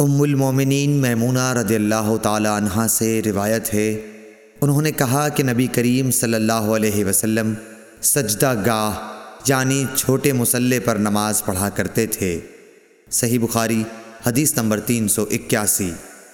ام المومنین میمونہ رضی اللہ تعالی عنہ سے روایت ہے۔ انہوں نے کہا کہ نبی کریم صلی اللہ علیہ وسلم سجدہ گاہ یعنی چھوٹے مسلح پر نماز پڑھا کرتے تھے۔ صحیح بخاری حدیث نمبر تین سو اکیاسی۔